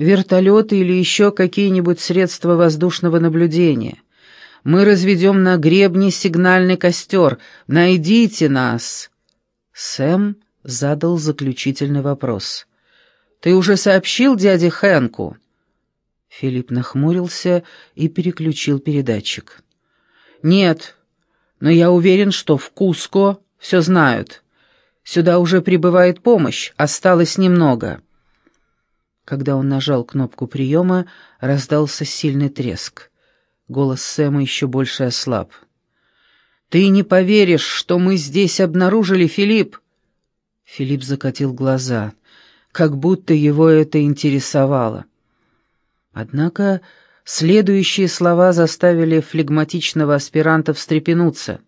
Вертолеты или еще какие-нибудь средства воздушного наблюдения. Мы разведем на гребне сигнальный костер. Найдите нас!» Сэм задал заключительный вопрос. «Ты уже сообщил дяде Хэнку?» Филипп нахмурился и переключил передатчик. «Нет, но я уверен, что в Куско все знают. Сюда уже прибывает помощь, осталось немного». Когда он нажал кнопку приема, раздался сильный треск. Голос Сэма еще больше ослаб. «Ты не поверишь, что мы здесь обнаружили, Филипп!» Филипп закатил глаза, как будто его это интересовало. Однако следующие слова заставили флегматичного аспиранта встрепенуться.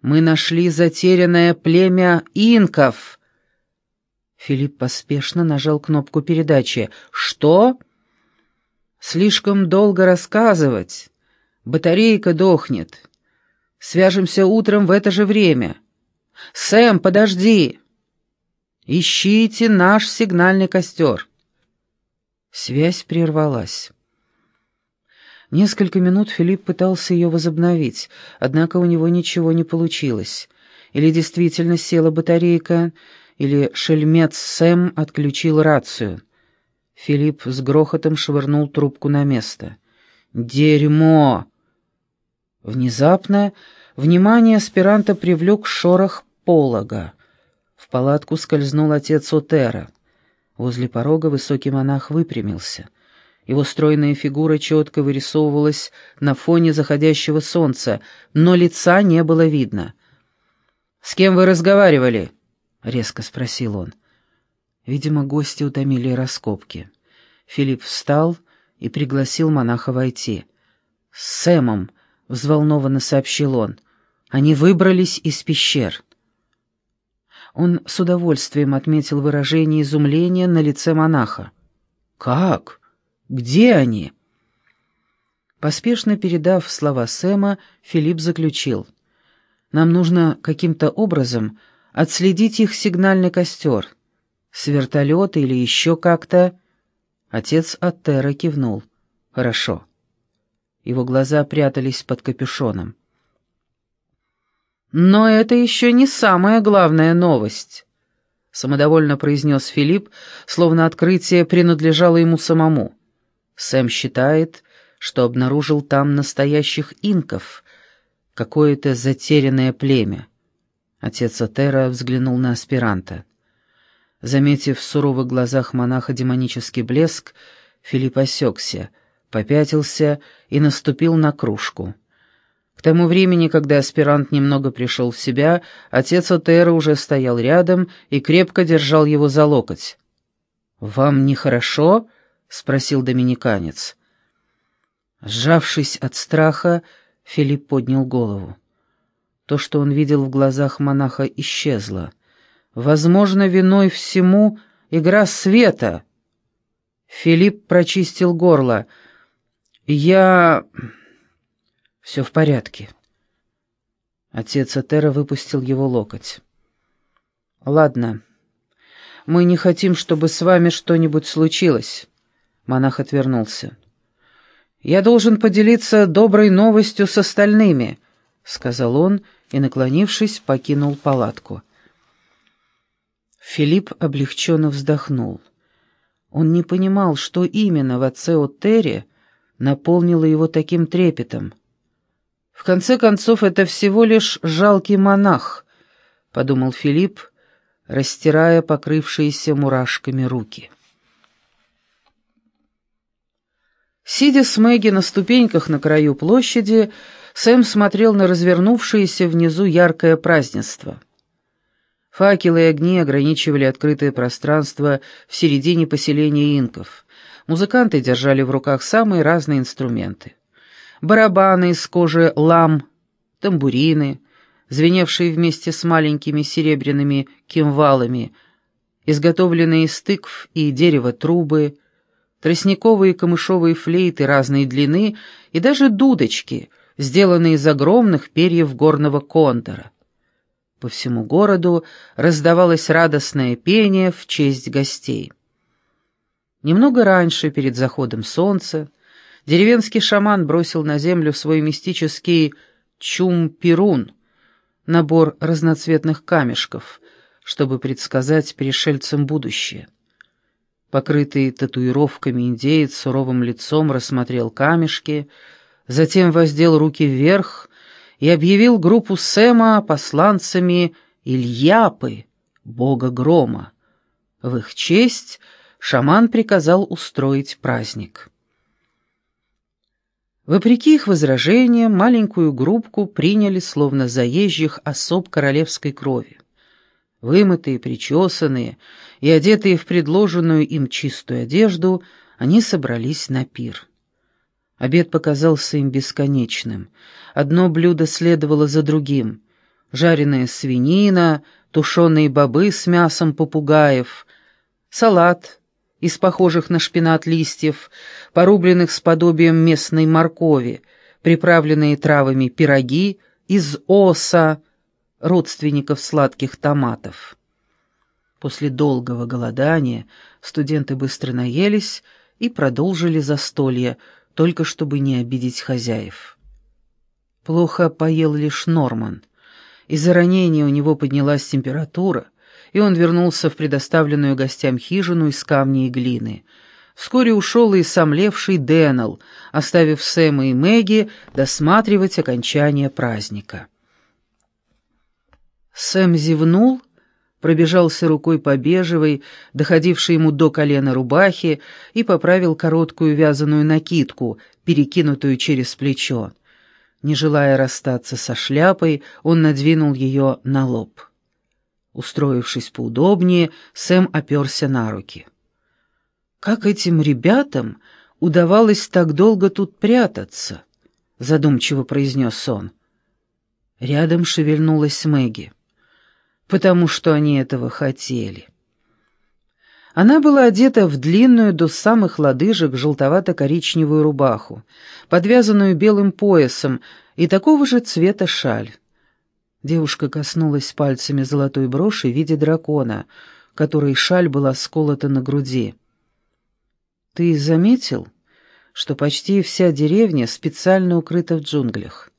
«Мы нашли затерянное племя инков!» Филипп поспешно нажал кнопку передачи. «Что?» «Слишком долго рассказывать. Батарейка дохнет. Свяжемся утром в это же время. Сэм, подожди!» «Ищите наш сигнальный костер». Связь прервалась. Несколько минут Филипп пытался ее возобновить, однако у него ничего не получилось. Или действительно села батарейка, или шельмец Сэм отключил рацию. Филипп с грохотом швырнул трубку на место. «Дерьмо!» Внезапно внимание аспиранта привлек шорох полога. В палатку скользнул отец Отера. Возле порога высокий монах выпрямился. Его стройная фигура четко вырисовывалась на фоне заходящего солнца, но лица не было видно. «С кем вы разговаривали?» — резко спросил он. Видимо, гости утомили раскопки. Филипп встал и пригласил монаха войти. «С Сэмом», — взволнованно сообщил он, — «они выбрались из пещер». Он с удовольствием отметил выражение изумления на лице монаха. «Как? Где они?» Поспешно передав слова Сэма, Филипп заключил. «Нам нужно каким-то образом отследить их сигнальный костер. С вертолета или еще как-то...» Отец Аттера кивнул. «Хорошо». Его глаза прятались под капюшоном. «Но это еще не самая главная новость», — самодовольно произнес Филипп, словно открытие принадлежало ему самому. Сэм считает, что обнаружил там настоящих инков, какое-то затерянное племя. Отец Атера взглянул на аспиранта. Заметив в суровых глазах монаха демонический блеск, Филипп осекся, попятился и наступил на кружку. К тому времени, когда аспирант немного пришел в себя, отец Отера уже стоял рядом и крепко держал его за локоть. «Вам нехорошо?» — спросил доминиканец. Сжавшись от страха, Филипп поднял голову. То, что он видел в глазах монаха, исчезло. Возможно, виной всему игра света. Филипп прочистил горло. «Я...» «Все в порядке». Отец Атера выпустил его локоть. «Ладно. Мы не хотим, чтобы с вами что-нибудь случилось». Монах отвернулся. «Я должен поделиться доброй новостью с остальными», — сказал он, — и, наклонившись, покинул палатку. Филипп облегченно вздохнул. Он не понимал, что именно в отце Оттере наполнило его таким трепетом. «В конце концов, это всего лишь жалкий монах», — подумал Филипп, растирая покрывшиеся мурашками руки. Сидя с Мэгги на ступеньках на краю площади, Сэм смотрел на развернувшееся внизу яркое празднество. Факелы и огни ограничивали открытое пространство в середине поселения инков. Музыканты держали в руках самые разные инструменты. Барабаны из кожи лам, тамбурины, звеневшие вместе с маленькими серебряными кимвалами, изготовленные из тыкв и дерева трубы, тростниковые камышовые флейты разной длины и даже дудочки — сделанный из огромных перьев горного кондора. По всему городу раздавалось радостное пение в честь гостей. Немного раньше, перед заходом солнца, деревенский шаман бросил на землю свой мистический чум-пирун, набор разноцветных камешков, чтобы предсказать пришельцам будущее. Покрытый татуировками индеец суровым лицом рассмотрел камешки, затем воздел руки вверх и объявил группу Сэма посланцами Ильяпы, бога грома. В их честь шаман приказал устроить праздник. Вопреки их возражениям, маленькую группку приняли словно заезжих особ королевской крови. Вымытые, причесанные и одетые в предложенную им чистую одежду, они собрались на пир. Обед показался им бесконечным. Одно блюдо следовало за другим. Жареная свинина, тушеные бобы с мясом попугаев, салат из похожих на шпинат листьев, порубленных с подобием местной моркови, приправленные травами пироги из оса, родственников сладких томатов. После долгого голодания студенты быстро наелись и продолжили застолье, только чтобы не обидеть хозяев. Плохо поел лишь Норман. Из-за ранения у него поднялась температура, и он вернулся в предоставленную гостям хижину из камня и глины. Вскоре ушел и сомлевший Дэннел, оставив Сэма и Мэгги досматривать окончание праздника. Сэм зевнул, пробежался рукой по бежевой, доходившей ему до колена рубахи, и поправил короткую вязаную накидку, перекинутую через плечо. Не желая расстаться со шляпой, он надвинул ее на лоб. Устроившись поудобнее, Сэм оперся на руки. «Как этим ребятам удавалось так долго тут прятаться?» — задумчиво произнес он. Рядом шевельнулась Мэгги потому что они этого хотели. Она была одета в длинную до самых лодыжек желтовато-коричневую рубаху, подвязанную белым поясом и такого же цвета шаль. Девушка коснулась пальцами золотой броши в виде дракона, которой шаль была сколота на груди. «Ты заметил, что почти вся деревня специально укрыта в джунглях?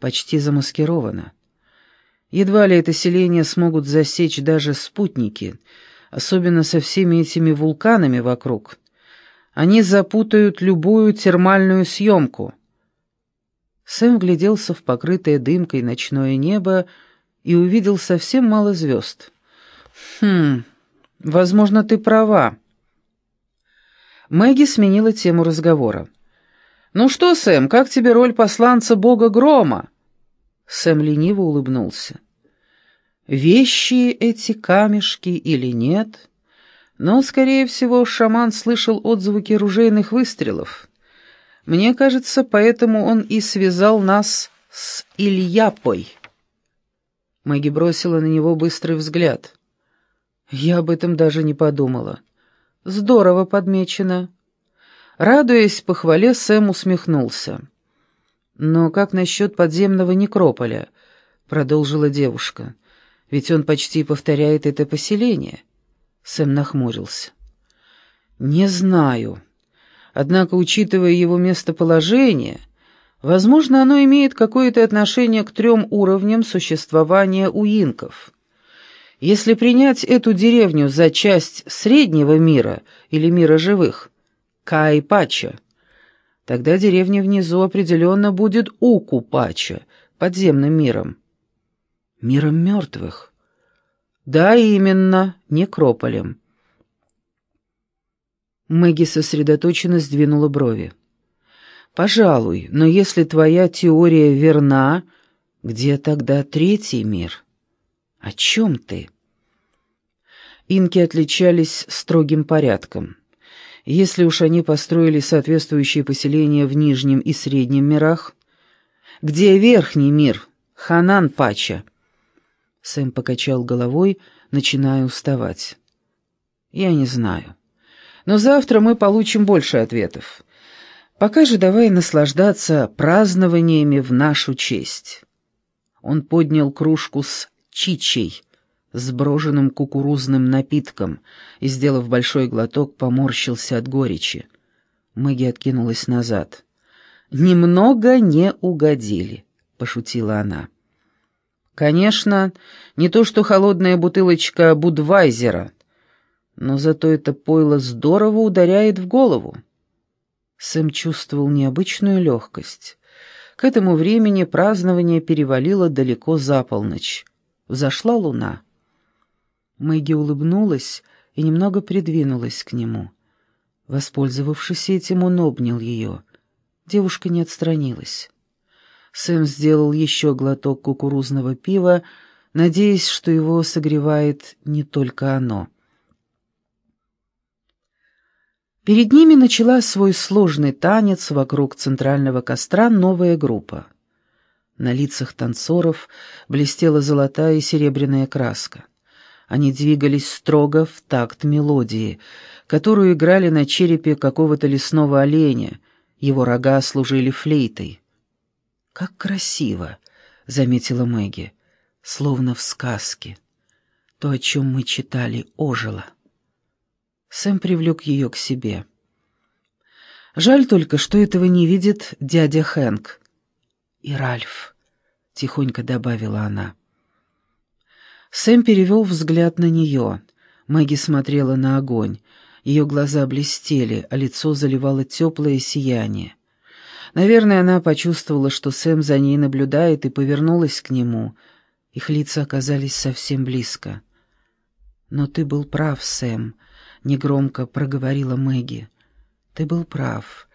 Почти замаскирована?» Едва ли это селение смогут засечь даже спутники, особенно со всеми этими вулканами вокруг. Они запутают любую термальную съемку. Сэм вгляделся в покрытое дымкой ночное небо и увидел совсем мало звезд. «Хм, возможно, ты права». Мэгги сменила тему разговора. «Ну что, Сэм, как тебе роль посланца бога грома?» Сэм лениво улыбнулся. Вещи эти камешки или нет, но, скорее всего, шаман слышал отзвуки ружейных выстрелов. Мне кажется, поэтому он и связал нас с Ильяпой. Мэгги бросила на него быстрый взгляд. Я об этом даже не подумала. Здорово подмечено. Радуясь похвале, Сэм усмехнулся. «Но как насчет подземного некрополя?» — продолжила девушка. «Ведь он почти повторяет это поселение». Сэм нахмурился. «Не знаю. Однако, учитывая его местоположение, возможно, оно имеет какое-то отношение к трем уровням существования у инков. Если принять эту деревню за часть среднего мира или мира живых, Кайпача, Тогда деревня внизу определенно будет Укупача, подземным миром. Миром мертвых. Да, именно, некрополем. Мэгги сосредоточенно сдвинула брови. «Пожалуй, но если твоя теория верна, где тогда третий мир? О чем ты?» Инки отличались строгим порядком. Если уж они построили соответствующие поселения в Нижнем и Среднем мирах, где Верхний мир, Ханан-Пача? Сэм покачал головой, начиная уставать. Я не знаю. Но завтра мы получим больше ответов. Пока же давай наслаждаться празднованиями в нашу честь. Он поднял кружку с чичей, с броженным кукурузным напитком и, сделав большой глоток, поморщился от горечи. Мэгги откинулась назад. «Немного не угодили», — пошутила она. «Конечно, не то что холодная бутылочка Будвайзера, но зато это пойло здорово ударяет в голову». Сэм чувствовал необычную легкость. К этому времени празднование перевалило далеко за полночь. Взошла луна. Мэгги улыбнулась и немного придвинулась к нему. Воспользовавшись этим, он обнял ее. Девушка не отстранилась. Сэм сделал еще глоток кукурузного пива, надеясь, что его согревает не только оно. Перед ними начала свой сложный танец вокруг центрального костра новая группа. На лицах танцоров блестела золотая и серебряная краска. Они двигались строго в такт мелодии, которую играли на черепе какого-то лесного оленя, его рога служили флейтой. «Как красиво!» — заметила Мэгги, — «словно в сказке. То, о чем мы читали, ожило». Сэм привлек ее к себе. Жаль только, что этого не видит дядя Хэнк. «И Ральф», — тихонько добавила она. Сэм перевел взгляд на нее. Мэгги смотрела на огонь. Ее глаза блестели, а лицо заливало теплое сияние. Наверное, она почувствовала, что Сэм за ней наблюдает, и повернулась к нему. Их лица оказались совсем близко. «Но ты был прав, Сэм», — негромко проговорила Мэгги. «Ты был прав,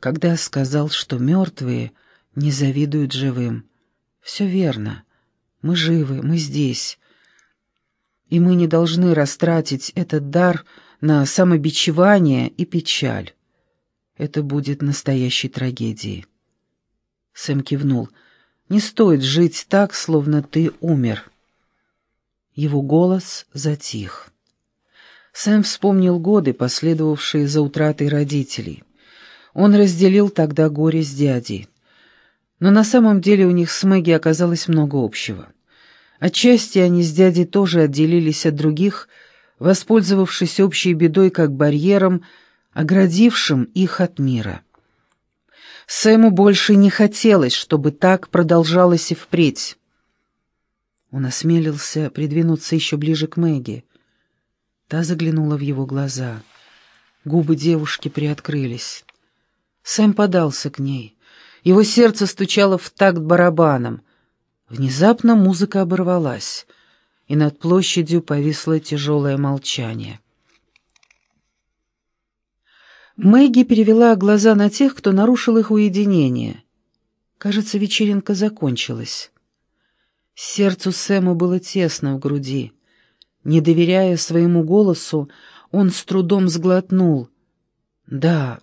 когда сказал, что мертвые не завидуют живым. Все верно. Мы живы, мы здесь. И мы не должны растратить этот дар на самобичевание и печаль. Это будет настоящей трагедией». Сэм кивнул. «Не стоит жить так, словно ты умер». Его голос затих. Сэм вспомнил годы, последовавшие за утратой родителей. Он разделил тогда горе с дядей. Но на самом деле у них с Мэгги оказалось много общего. Отчасти они с дядей тоже отделились от других, воспользовавшись общей бедой как барьером, оградившим их от мира. Сэму больше не хотелось, чтобы так продолжалось и впредь. Он осмелился придвинуться еще ближе к Мэгги. Та заглянула в его глаза. Губы девушки приоткрылись. Сэм подался к ней. Его сердце стучало в такт барабаном. Внезапно музыка оборвалась, и над площадью повисло тяжелое молчание. Мэгги перевела глаза на тех, кто нарушил их уединение. Кажется, вечеринка закончилась. Сердцу Сэма было тесно в груди. Не доверяя своему голосу, он с трудом сглотнул. «Да,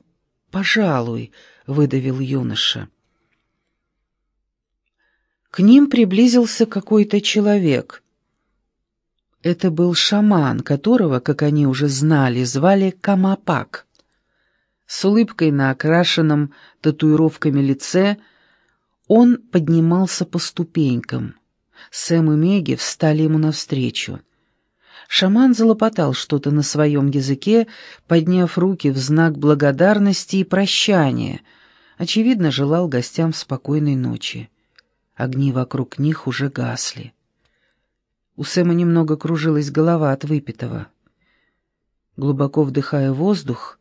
пожалуй», — выдавил юноша. К ним приблизился какой-то человек. Это был шаман, которого, как они уже знали, звали Камапак. С улыбкой на окрашенном татуировками лице он поднимался по ступенькам. Сэм и Меги встали ему навстречу. Шаман залопотал что-то на своем языке, подняв руки в знак благодарности и прощания. Очевидно, желал гостям спокойной ночи. Огни вокруг них уже гасли. У Сэма немного кружилась голова от выпитого. Глубоко вдыхая воздух,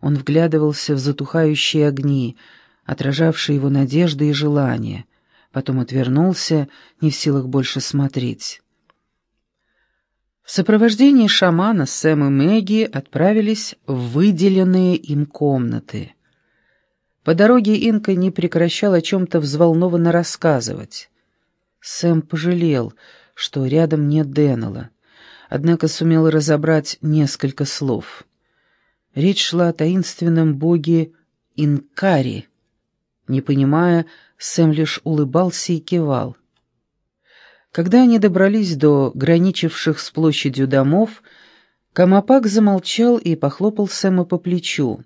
он вглядывался в затухающие огни, отражавшие его надежды и желания, потом отвернулся, не в силах больше смотреть. В сопровождении шамана Сэм и Мэгги отправились в выделенные им комнаты. По дороге Инка не прекращал о чем-то взволнованно рассказывать. Сэм пожалел, что рядом нет Деннелла, однако сумел разобрать несколько слов. Речь шла о таинственном боге Инкари. Не понимая, Сэм лишь улыбался и кивал. Когда они добрались до граничивших с площадью домов, Камапак замолчал и похлопал Сэма по плечу.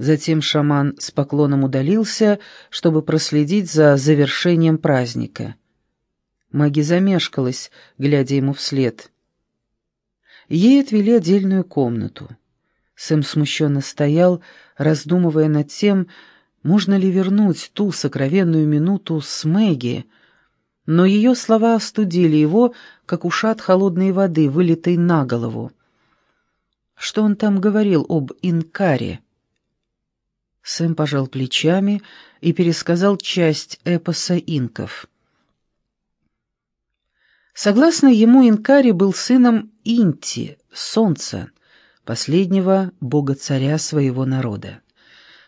Затем шаман с поклоном удалился, чтобы проследить за завершением праздника. Маги замешкалась, глядя ему вслед. Ей отвели отдельную комнату. Сэм смущенно стоял, раздумывая над тем, можно ли вернуть ту сокровенную минуту с Мэгги, но ее слова остудили его, как ушат холодной воды, вылитой на голову. Что он там говорил об Инкаре? Сэм пожал плечами и пересказал часть эпоса инков. Согласно ему, Инкари был сыном Инти, солнца, последнего бога-царя своего народа.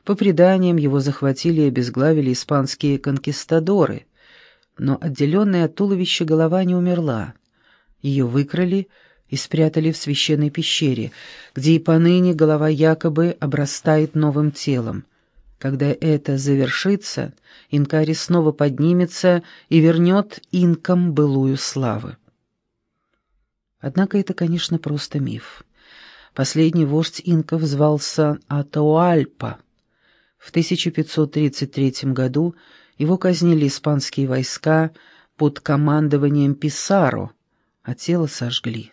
По преданиям, его захватили и обезглавили испанские конкистадоры, но отделенная от туловища голова не умерла. Ее выкрали и спрятали в священной пещере, где и поныне голова якобы обрастает новым телом. Когда это завершится, Инкари снова поднимется и вернет инкам былую славу. Однако это, конечно, просто миф. Последний вождь инков звался Атауальпа. В 1533 году его казнили испанские войска под командованием Писаро, а тело сожгли.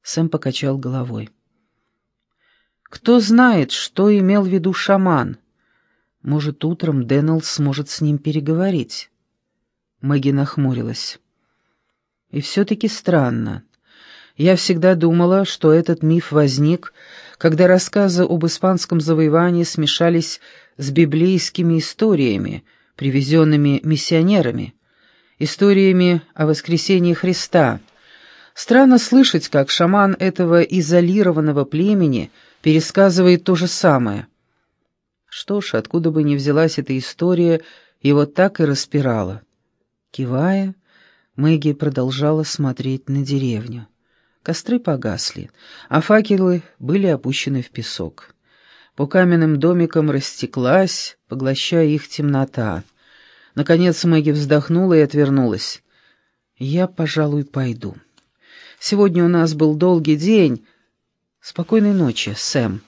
Сэм покачал головой. Кто знает, что имел в виду шаман? Может, утром Дэннел сможет с ним переговорить. Мэгги нахмурилась. И все-таки странно. Я всегда думала, что этот миф возник, когда рассказы об испанском завоевании смешались с библейскими историями, привезенными миссионерами, историями о воскресении Христа. Странно слышать, как шаман этого изолированного племени пересказывает то же самое — что ж, откуда бы ни взялась эта история, его так и распирала. Кивая, Мэгги продолжала смотреть на деревню. Костры погасли, а факелы были опущены в песок. По каменным домикам растеклась, поглощая их темнота. Наконец Мэгги вздохнула и отвернулась. «Я, пожалуй, пойду. Сегодня у нас был долгий день. Спокойной ночи, Сэм».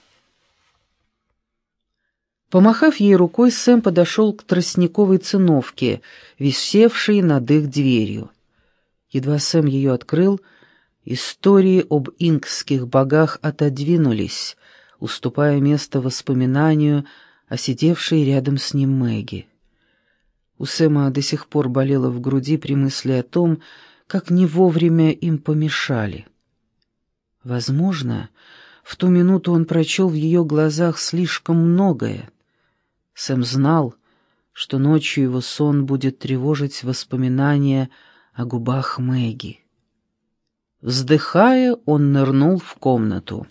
Помахав ей рукой, Сэм подошел к тростниковой циновке, висевшей над их дверью. Едва Сэм ее открыл, истории об инкских богах отодвинулись, уступая место воспоминанию о сидевшей рядом с ним Мэгги. У Сэма до сих пор болело в груди при мысли о том, как не вовремя им помешали. Возможно, в ту минуту он прочел в ее глазах слишком многое. Сэм знал, что ночью его сон будет тревожить воспоминания о губах Мэгги. Вздыхая, он нырнул в комнату.